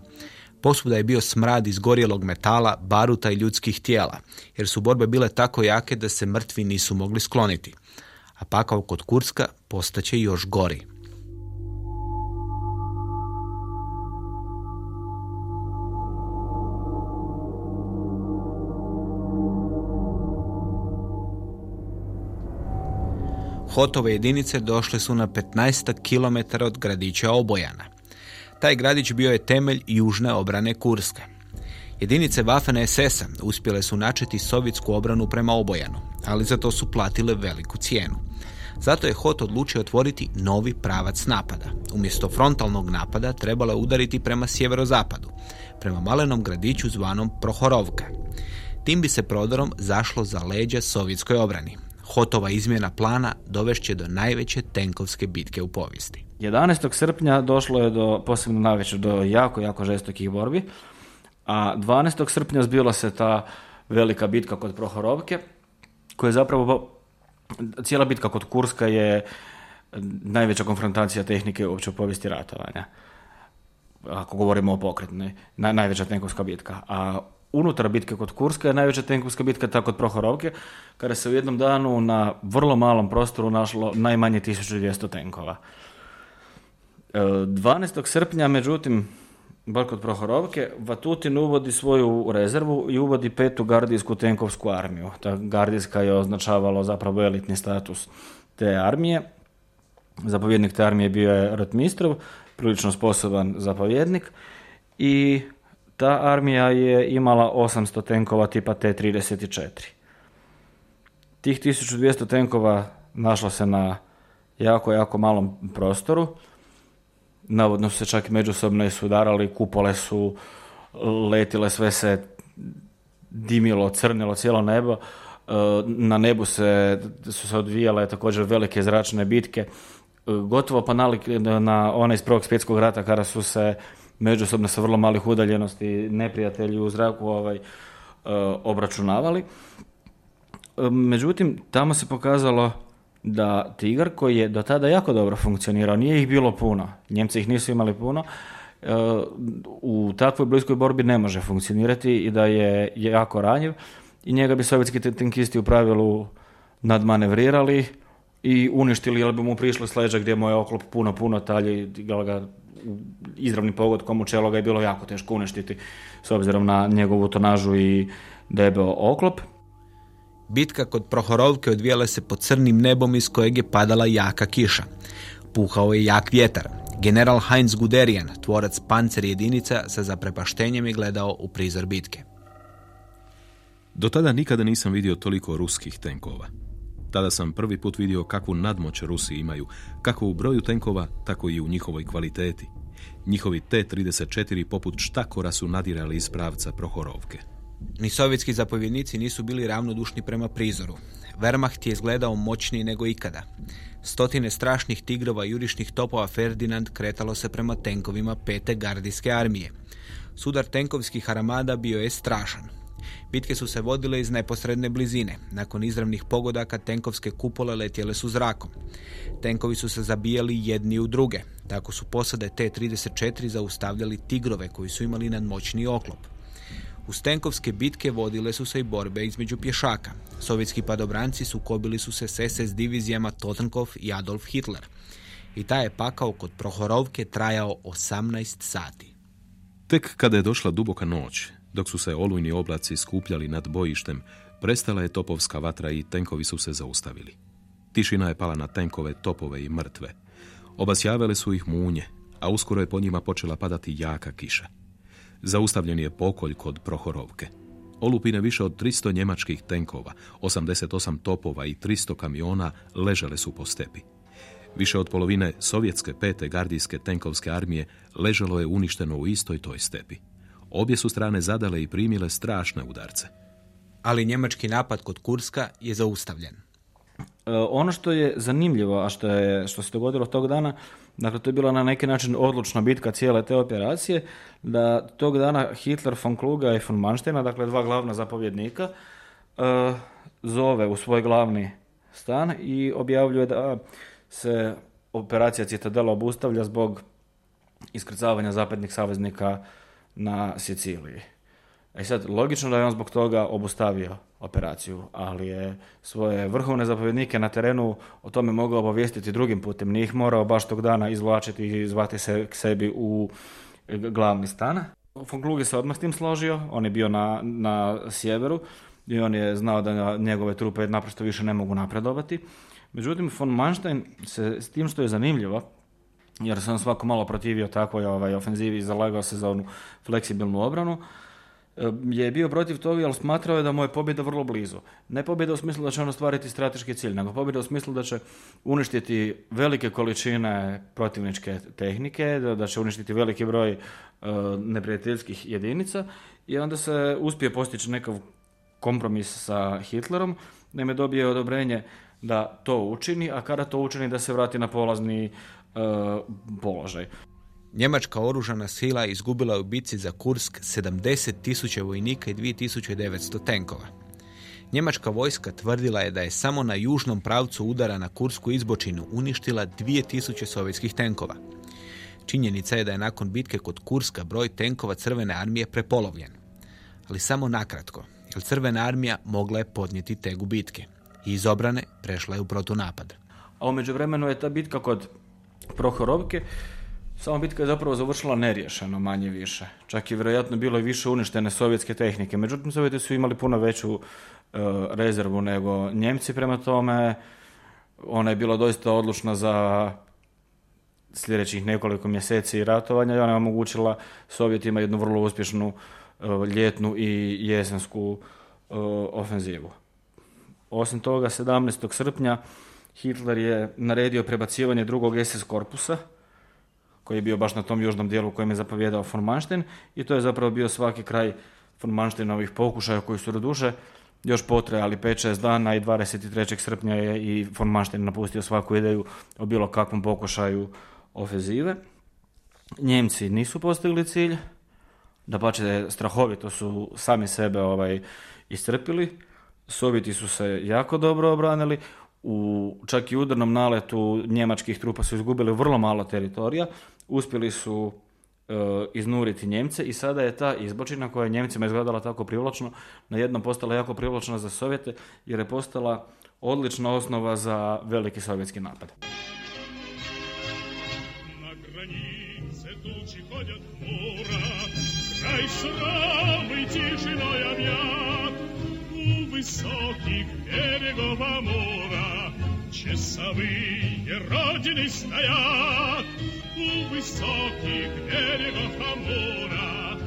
Posvuda je bio smrad izgorjelog metala, baruta i ljudskih tijela, jer su borbe bile tako jake da se mrtvi nisu mogli skloniti. A pakao kod Kurska postaće još gori. Hotove jedinice došle su na 15 km od gradića Obojana. Taj gradić bio je temelj južne obrane Kurska. Jedinice Waffen SS-a uspjele su načeti sovjetsku obranu prema Obojanu, ali za to su platile veliku cijenu. Zato je Hot odlučio otvoriti novi pravac napada. Umjesto frontalnog napada trebalo je udariti prema sjeverozapadu, prema malenom gradiću zvanom Prohorovka. Tim bi se prodorom zašlo za leđa sovjetskoj obrani. Hotova izmjena plana dovešće do najveće tenkovske bitke u povijesti. 11. srpnja došlo je do, posebno navečer, do jako, jako žestokih borbi. A 12. srpnja zbila se ta velika bitka kod Prohorovke, koja je zapravo, cijela bitka kod Kurska je najveća konfrontacija tehnike uopće u povijesti ratovanja. Ako govorimo o pokretnoj, najveća tenkovska bitka. A unutar bitke kod Kurska je najveća tenkovska bitka ta kod Prohorovke, kada se u jednom danu na vrlo malom prostoru našlo najmanje 1200 tenkova. 12. E, srpnja, međutim, bar kod Prohorovke, Vatutin uvodi svoju rezervu i uvodi petu gardijsku tenkovsku armiju. Ta gardijska je označavalo zapravo elitni status te armije. Zapovjednik te armije bio je Rotmistrov, prilično sposoban zapovjednik i ta armija je imala 800 tenkova tipa T-34. Tih 1200 tenkova našlo se na jako, jako malom prostoru. Navodno su se čak međusobno sudarali, kupole su letile, sve se dimilo, crnilo cijelo nebo. E, na nebu se, su se odvijale također velike zračne bitke. E, gotovo pa nalik na onaj iz prvog svjetskog rata kada su se međusobno sa vrlo malih udaljenosti neprijatelji u zraku ovaj, e, obračunavali. E, međutim, tamo se pokazalo da Tigar koji je do tada jako dobro funkcionirao, nije ih bilo puno, Njemci ih nisu imali puno, e, u takvoj bliskoj borbi ne može funkcionirati i da je jako ranjiv i njega bi sovjetski tenkisti u pravilu nadmanevrirali i uništili, jer bi mu prišlo sleđa gdje mu je oklop puno, puno talje i ga izravni pogodkom u čelo ga je bilo jako teško uništiti s obzirom na njegovu tonažu i debeo oklop. Bitka kod Prohorovke odvijala se pod crnim nebom iz kojeg je padala jaka kiša. Puhao je jak vjetar. General Heinz Guderian, tvorac pancer jedinica, sa zaprepaštenjem je gledao u prizor bitke. Do tada nikada nisam vidio toliko ruskih tenkova. Tada sam prvi put vidio kakvu nadmoć Rusi imaju, kako u broju tenkova, tako i u njihovoj kvaliteti. Njihovi T-34 poput štakora su nadirali iz pravca Prohorovke. Ni sovjetski zapovjednici nisu bili ravnodušni prema prizoru. Wehrmacht je izgledao moćniji nego ikada. Stotine strašnih tigrova i jurišnih topova Ferdinand kretalo se prema tenkovima pete gardijske armije. Sudar tenkovskih armada bio je strašan. Bitke su se vodile iz neposredne blizine. Nakon izravnih pogodaka tenkovske kupole letjele su zrakom. Tenkovi su se zabijali jedni u druge. Tako su posade T-34 zaustavljali tigrove koji su imali nadmoćni oklop. Uz tenkovske bitke vodile su se i borbe između pješaka. Sovjetski padobranci sukobili su se s SS divizijama Totenkov i Adolf Hitler. I taj je pakao kod Prohorovke trajao 18 sati. Tek kada je došla duboka noć, dok su se olujni oblaci skupljali nad bojištem, prestala je topovska vatra i tenkovi su se zaustavili. Tišina je pala na tenkove, topove i mrtve. Obasjavale su ih munje, a uskoro je po njima počela padati jaka kiša. Zaustavljen je pokolj kod Prohorovke. Olupine više od 300 njemačkih tenkova, 88 topova i 300 kamiona ležale su po stepi. Više od polovine sovjetske pete gardijske tenkovske armije ležalo je uništeno u istoj toj stepi. Obje su strane zadale i primile strašne udarce. Ali njemački napad kod Kurska je zaustavljen. E, ono što je zanimljivo, a što, je, što se dogodilo tog dana, dakle to je bila na neki način odlučna bitka cijele te operacije, da tog dana Hitler von Kluga i von Mansteina, dakle dva glavna zapovjednika, e, zove u svoj glavni stan i objavljuje da se operacija Citadela obustavlja zbog iskrcavanja zapadnih saveznika na Siciliji. E sad, logično da je on zbog toga obustavio operaciju, ali je svoje vrhovne zapovjednike na terenu o tome mogao obavijestiti drugim putem. Nije ih morao baš tog dana izvlačiti i zvati se k sebi u glavni stan. Von Kluge se odmah s tim složio, on je bio na, na sjeveru i on je znao da njegove trupe naprosto više ne mogu napredovati. Međutim, von Manstein se s tim što je zanimljivo, jer sam svako malo protivio takvoj ovaj, ofenzivi i zalagao se za onu fleksibilnu obranu, e, je bio protiv toga, ali smatrao je da mu je pobjeda vrlo blizu. Ne pobjeda u smislu da će on ostvariti strateški cilj, nego pobjeda u smislu da će uništiti velike količine protivničke tehnike, da, će uništiti veliki broj uh, neprijateljskih jedinica i onda se uspije postići nekav kompromis sa Hitlerom, da je dobije odobrenje da to učini, a kada to učini da se vrati na polazni položaj. Njemačka oružana sila izgubila je u bitci za Kursk 70.000 vojnika i 2900 tenkova. Njemačka vojska tvrdila je da je samo na južnom pravcu udara na Kursku izbočinu uništila 2000 sovjetskih tenkova. Činjenica je da je nakon bitke kod Kurska broj tenkova Crvene armije prepolovljen. Ali samo nakratko, jer Crvena armija mogla je podnijeti te gubitke. I iz obrane prešla je u protunapad. A umeđu vremenu je ta bitka kod Prohorovke samo bitka je zapravo završila neriješeno, manje više. Čak i vjerojatno bilo i više uništene sovjetske tehnike. Međutim, Sovjeti su imali puno veću e, rezervu nego Njemci prema tome. Ona je bila doista odlučna za sljedećih nekoliko mjeseci ratovanja i ona je omogućila Sovjetima jednu vrlo uspješnu e, ljetnu i jesensku e, ofenzivu. Osim toga, 17. srpnja Hitler je naredio prebacivanje drugog SS korpusa, koji je bio baš na tom južnom dijelu kojem je zapovjedao von Manstein i to je zapravo bio svaki kraj von pokušaja koji su doduše još potrajali 5-6 dana i 23. srpnja je i von Manstein napustio svaku ideju o bilo kakvom pokušaju ofenzive. Njemci nisu postigli cilj, da pače strahovito su sami sebe ovaj iscrpili. Sovjeti su se jako dobro obranili, u čak i udarnom naletu njemačkih trupa su izgubili vrlo malo teritorija, uspjeli su e, iznuriti Njemce i sada je ta izbočina koja je Njemcima izgledala tako privlačno, na jednom postala jako privlačna za Sovjete jer je postala odlična osnova za veliki sovjetski napad. Na granice tuči u visokih mora, je rođeni stajat u visokih berjegova mora.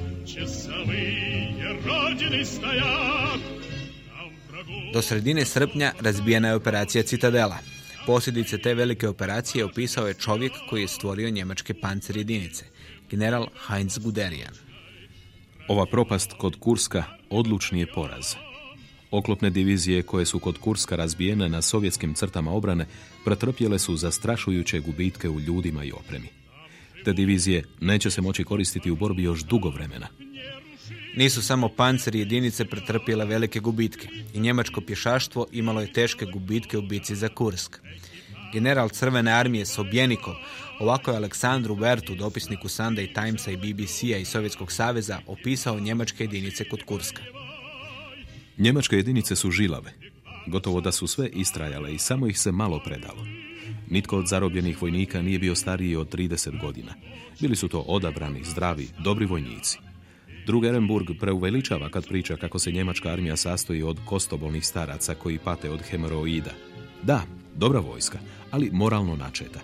je rođeni stajat do sredine srpnja razbijena je operacija Citadela. Posljedice te velike operacije opisao je čovjek koji je stvorio njemačke pancer jedinice, general Heinz Guderian. Ova propast kod Kurska odlučni je poraz. Oklopne divizije koje su kod Kurska razbijene na sovjetskim crtama obrane pretrpjele su zastrašujuće gubitke u ljudima i opremi. Te divizije neće se moći koristiti u borbi još dugo vremena. Nisu samo panceri jedinice pretrpjele velike gubitke i njemačko pješaštvo imalo je teške gubitke u bici za Kursk. General Crvene armije Sobjenikov ovako je Aleksandru Bertu, dopisniku Sunday Timesa i BBC-a i Sovjetskog saveza, opisao njemačke jedinice kod Kurska. Njemačke jedinice su žilave. Gotovo da su sve istrajale i samo ih se malo predalo. Nitko od zarobljenih vojnika nije bio stariji od 30 godina. Bili su to odabrani, zdravi, dobri vojnici. Drug Ehrenburg preuveličava kad priča kako se njemačka armija sastoji od kostobolnih staraca koji pate od hemoroida. Da, dobra vojska, ali moralno načeta.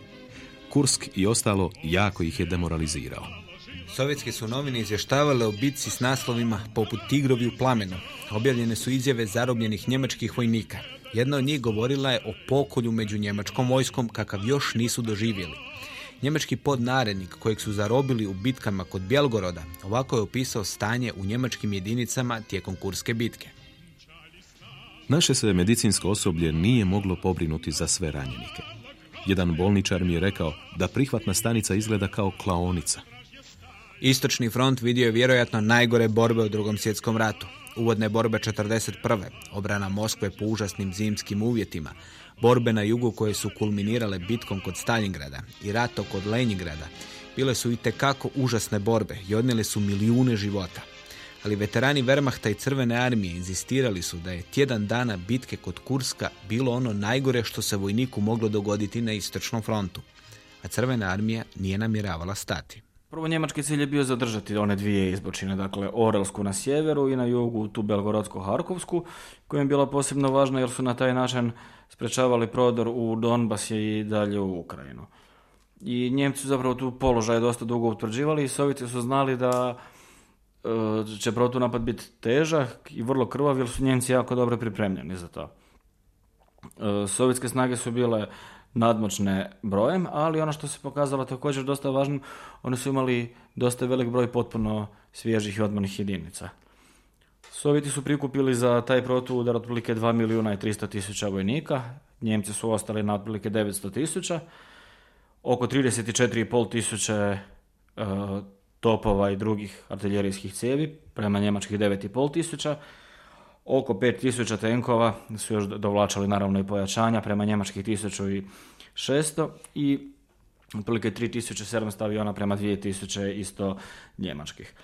Kursk i ostalo jako ih je demoralizirao. Sovjetske su novine izvještavale o bitci s naslovima poput Tigrovi u plamenu. Objavljene su izjave zarobljenih njemačkih vojnika. Jedna od njih govorila je o pokolju među njemačkom vojskom kakav još nisu doživjeli. Njemački podnarednik kojeg su zarobili u bitkama kod Bjelgoroda ovako je opisao stanje u njemačkim jedinicama tijekom Kurske bitke. Naše se medicinsko osoblje nije moglo pobrinuti za sve ranjenike. Jedan bolničar mi je rekao da prihvatna stanica izgleda kao klaonica. Istočni front vidio je vjerojatno najgore borbe u drugom svjetskom ratu. Uvodne borbe 41. obrana Moskve po užasnim zimskim uvjetima, borbe na jugu koje su kulminirale bitkom kod Stalingrada i rato kod Leningrada, bile su i tekako užasne borbe i odnijele su milijune života. Ali veterani Wehrmachta i Crvene armije inzistirali su da je tjedan dana bitke kod Kurska bilo ono najgore što se vojniku moglo dogoditi na istočnom frontu. A Crvena armija nije namjeravala stati. Prvo njemački cilj je bio zadržati one dvije izbočine, dakle Orelsku na sjeveru i na jugu tu Belgorodsko-Harkovsku, koja je bila posebno važna jer su na taj način sprečavali prodor u Donbas i dalje u Ukrajinu. I Njemci su zapravo tu položaj dosta dugo utvrđivali i Sovjeti su znali da e, će protunapad biti težak i vrlo krvav jer su Njemci jako dobro pripremljeni za to. E, sovjetske snage su bile nadmoćne brojem, ali ono što se pokazalo također dosta važnim, oni su imali dosta velik broj potpuno svježih i odmornih jedinica. Sovjeti su prikupili za taj protuudar otprilike 2 milijuna i 300 tisuća vojnika, Njemci su ostali na otprilike 900 tisuća, oko 34,5 tisuće topova i drugih artiljerijskih cijevi, prema njemačkih 9,5 tisuća. Oko 5 tisuća tenkova su još dovlačali naravno i pojačanja prema njemačkih 1600 i otprilike 3700 aviona prema 2000 isto njemačkih.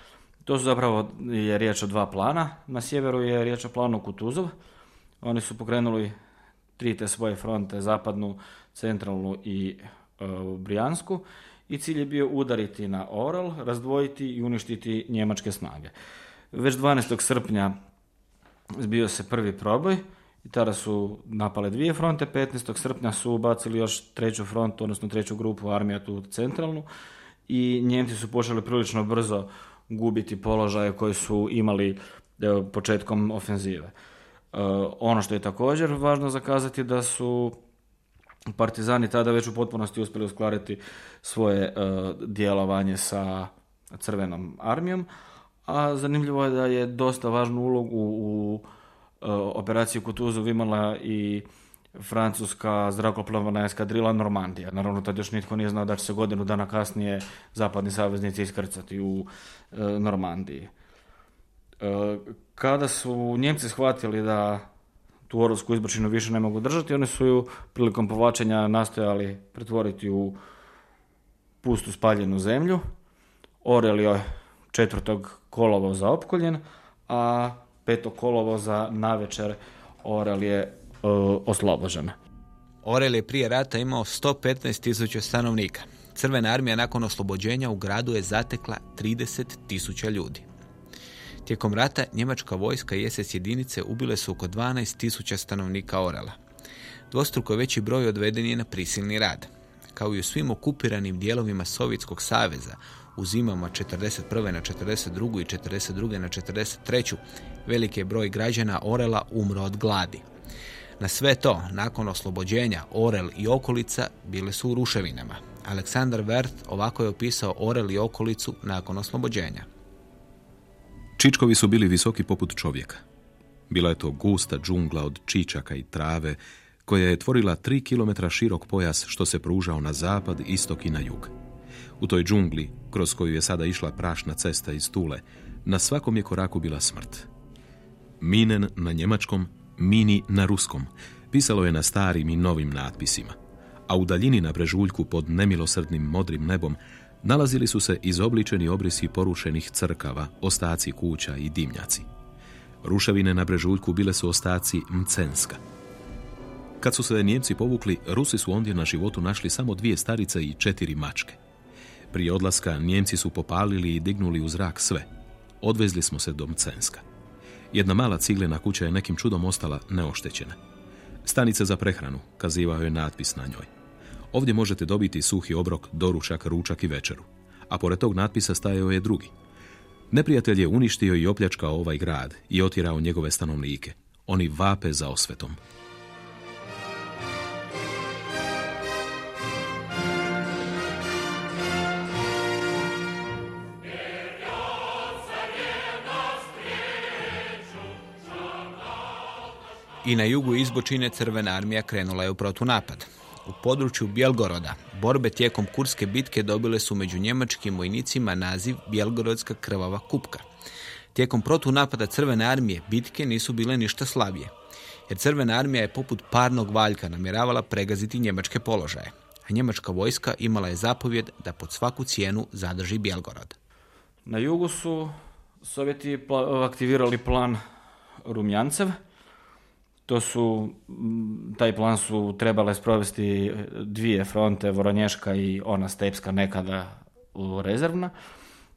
To su zapravo je riječ o dva plana. Na sjeveru je riječ o planu Kutuzov. Oni su pokrenuli tri te svoje fronte, zapadnu, centralnu i e, Brijansku i cilj je bio udariti na Orel, razdvojiti i uništiti njemačke snage. Već 12. srpnja zbio se prvi proboj i tada su napale dvije fronte, 15. srpnja su ubacili još treću frontu, odnosno treću grupu armija tu centralnu i Njemci su počeli prilično brzo gubiti položaje koje su imali početkom ofenzive. E, ono što je također važno zakazati da su partizani tada već u potpunosti uspjeli uskladiti svoje e, djelovanje sa crvenom armijom, a zanimljivo je da je dosta važnu ulogu u operaciji Kutuzu imala i francuska zrakoplovna eskadrila Normandija. Naravno, tad još nitko nije znao da će se godinu dana kasnije zapadni saveznici iskrcati u e, Normandiji. E, kada su Njemci shvatili da tu orovsku izbrčinu više ne mogu držati, oni su ju prilikom povlačenja nastojali pretvoriti u pustu spaljenu zemlju. Orel je četvrtog kolovoza opkoljen, a petog kolovoza na večer Orel je E, oslobođena. Orel je prije rata imao 115 tisuća stanovnika. Crvena armija nakon oslobođenja u gradu je zatekla 30 tisuća ljudi. Tijekom rata njemačka vojska i SS jedinice ubile su oko 12 tisuća stanovnika Orela. Dvostruko veći broj odveden je na prisilni rad. Kao i u svim okupiranim dijelovima Sovjetskog saveza, u zimama 41. na 42. i 42. na 43. veliki je broj građana Orela umro od gladi. Na sve to, nakon oslobođenja, Orel i okolica bile su u ruševinama. Aleksandar Werth ovako je opisao Orel i okolicu nakon oslobođenja. Čičkovi su bili visoki poput čovjeka. Bila je to gusta džungla od čičaka i trave, koja je tvorila tri kilometra širok pojas što se pružao na zapad, istok i na jug. U toj džungli, kroz koju je sada išla prašna cesta iz Tule, na svakom je koraku bila smrt. Minen na njemačkom, Mini na ruskom. Pisalo je na starim i novim natpisima. A u daljini na brežuljku pod nemilosrdnim modrim nebom nalazili su se izobličeni obrisi porušenih crkava, ostaci kuća i dimnjaci. Ruševine na brežuljku bile su ostaci Mcenska. Kad su se Njemci povukli, Rusi su ondje na životu našli samo dvije starice i četiri mačke. Prije odlaska Njemci su popalili i dignuli u zrak sve. Odvezli smo se do Mcenska. Jedna mala ciglena kuća je nekim čudom ostala neoštećena. Stanica za prehranu, kazivao je natpis na njoj. Ovdje možete dobiti suhi obrok, doručak, ručak i večeru. A pored tog natpisa stajao je drugi. Neprijatelj je uništio i opljačkao ovaj grad i otirao njegove stanovnike. Oni vape za osvetom. I na jugu izbočine Crvena armija krenula je u protunapad. U području Bjelgoroda borbe tijekom Kurske bitke dobile su među njemačkim vojnicima naziv Bjelgorodska krvava kupka. Tijekom protunapada Crvene armije bitke nisu bile ništa slabije, jer Crvena armija je poput parnog valjka namjeravala pregaziti njemačke položaje, a njemačka vojska imala je zapovjed da pod svaku cijenu zadrži Bjelgorod. Na jugu su Sovjeti aktivirali plan Rumjancev, to su, taj plan su trebale sprovesti dvije fronte, Voronješka i ona stepska nekada rezervna.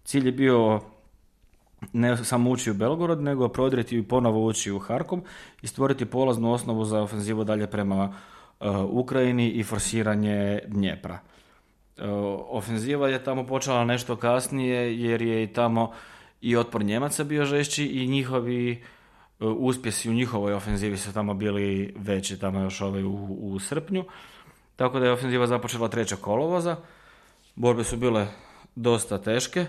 Cilj je bio ne samo ući u Belgorod, nego prodrijeti i ponovo ući u Harkom i stvoriti polaznu osnovu za ofenzivu dalje prema uh, Ukrajini i forsiranje Dnjepra. Uh, ofenziva je tamo počela nešto kasnije jer je i tamo i otpor Njemaca bio žešći i njihovi E, uspjesi u njihovoj ofenzivi su tamo bili veći, tamo još ovaj u, u srpnju. Tako da je ofenziva započela treća kolovoza. Borbe su bile dosta teške,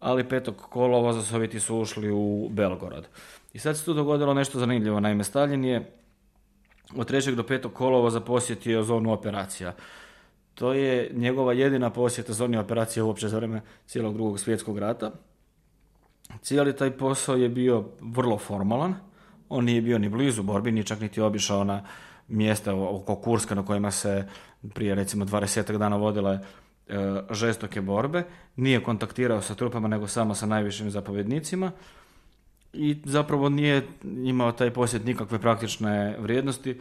ali petog kolovoza Sovjeti su ušli u Belgorod. I sad se tu dogodilo nešto zanimljivo. Naime, Stalin je od trećeg do petog kolovoza posjetio zonu operacija. To je njegova jedina posjeta zoni operacije uopće za vrijeme cijelog drugog svjetskog rata. Cijeli taj posao je bio vrlo formalan. On nije bio ni blizu borbi, ni čak niti obišao na mjesta oko Kurska na kojima se prije recimo 20 dana vodile e, žestoke borbe. Nije kontaktirao sa trupama nego samo sa najvišim zapovjednicima i zapravo nije imao taj posjet nikakve praktične vrijednosti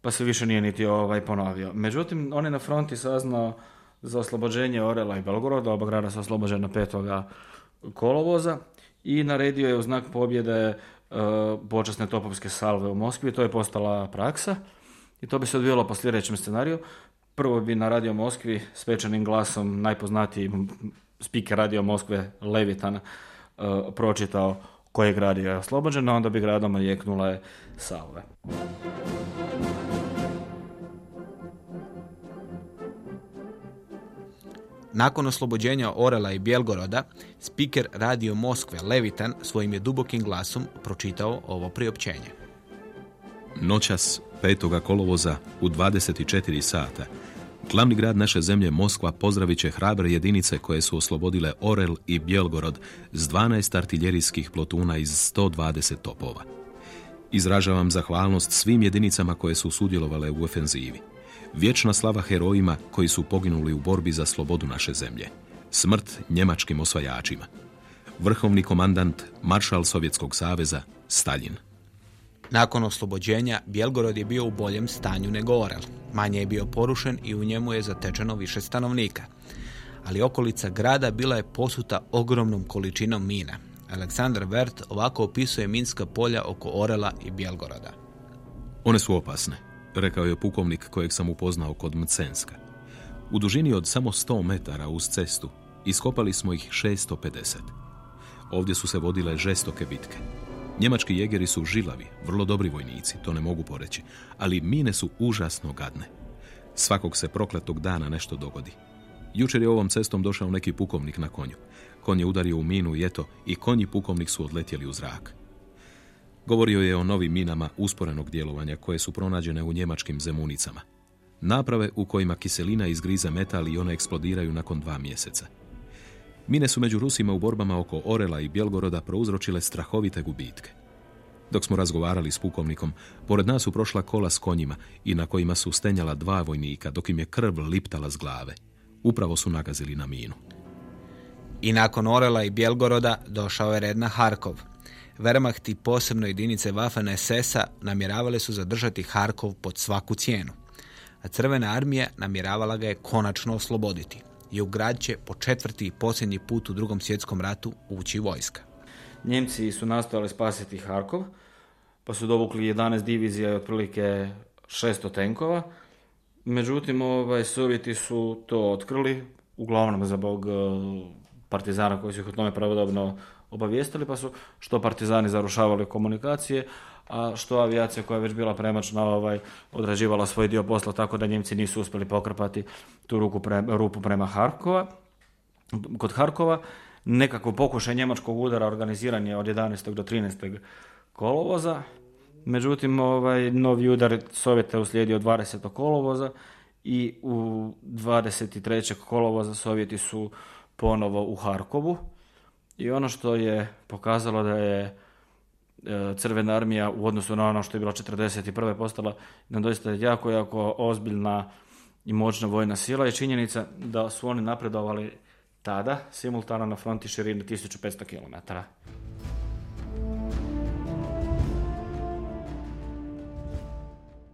pa se više nije niti ovaj ponovio. Međutim, on je na fronti saznao za oslobođenje Orela i Belgoroda, oba grada su oslobođena petoga kolovoza i naredio je u znak pobjede počasne topovske salve u Moskvi. To je postala praksa i to bi se odvijelo po sljedećem scenariju. Prvo bi na radio Moskvi s pečanim glasom najpoznatiji speaker radio Moskve Levitan e, pročitao koje grad je oslobođen, onda bi gradom jeknule salve. Nakon oslobođenja Orela i Bjelgoroda, spiker radio Moskve Levitan svojim je dubokim glasom pročitao ovo priopćenje. Noćas 5. kolovoza u 24 sata Glavni grad naše zemlje Moskva pozdravit će hrabre jedinice koje su oslobodile Orel i Bjelgorod s 12 artiljerijskih plotuna iz 120 topova. Izražavam zahvalnost svim jedinicama koje su sudjelovale u ofenzivi. Vječna slava herojima koji su poginuli u borbi za slobodu naše zemlje. Smrt njemačkim osvajačima. Vrhovni komandant, maršal Sovjetskog saveza, Stalin. Nakon oslobođenja, Bjelgorod je bio u boljem stanju nego Orel. Manje je bio porušen i u njemu je zatečeno više stanovnika. Ali okolica grada bila je posuta ogromnom količinom mina. Aleksandar Vert ovako opisuje minska polja oko Orela i Bjelgoroda. One su opasne, rekao je pukovnik kojeg sam upoznao kod Mcenska. U dužini od samo 100 metara uz cestu iskopali smo ih 650. Ovdje su se vodile žestoke bitke. Njemački jegeri su žilavi, vrlo dobri vojnici, to ne mogu poreći, ali mine su užasno gadne. Svakog se prokletog dana nešto dogodi. Jučer je ovom cestom došao neki pukovnik na konju. Konj je udario u minu i eto, i konji pukovnik su odletjeli u zrak. Govorio je o novim minama usporenog djelovanja koje su pronađene u njemačkim zemunicama. Naprave u kojima kiselina izgriza metal i one eksplodiraju nakon dva mjeseca. Mine su među Rusima u borbama oko Orela i Bjelgoroda prouzročile strahovite gubitke. Dok smo razgovarali s pukovnikom, pored nas su prošla kola s konjima i na kojima su stenjala dva vojnika, dok im je krv liptala z glave. Upravo su nagazili na minu. I nakon Orela i Bjelgoroda došao je red na Harkov. Wehrmacht i posebno jedinice Waffen SS-a namjeravale su zadržati Harkov pod svaku cijenu. A Crvena armija namjeravala ga je konačno osloboditi i u grad će po četvrti i posljednji put u drugom svjetskom ratu ući vojska. Njemci su nastojali spasiti Harkov, pa su dovukli 11 divizija i otprilike 600 tenkova. Međutim, ovaj, Sovjeti su to otkrili, uglavnom zbog e, partizana koji su ih o tome pravodobno obavijestili, pa su što partizani zarušavali komunikacije, a što avijacija koja je već bila premačna ovaj, odrađivala svoj dio posla tako da Njemci nisu uspjeli pokrpati tu ruku rupu prema Harkova. Kod Harkova nekako pokušaj njemačkog udara organiziran je od 11. do 13. kolovoza. Međutim, ovaj, novi udar Sovjeta uslijedio 20. kolovoza i u 23. kolovoza Sovjeti su ponovo u Harkovu. I ono što je pokazalo da je E, crvena armija u odnosu na ono što je bila 1941. postala jedna doista jako, jako ozbiljna i moćna vojna sila i činjenica da su oni napredovali tada simultano na fronti širine 1500 km.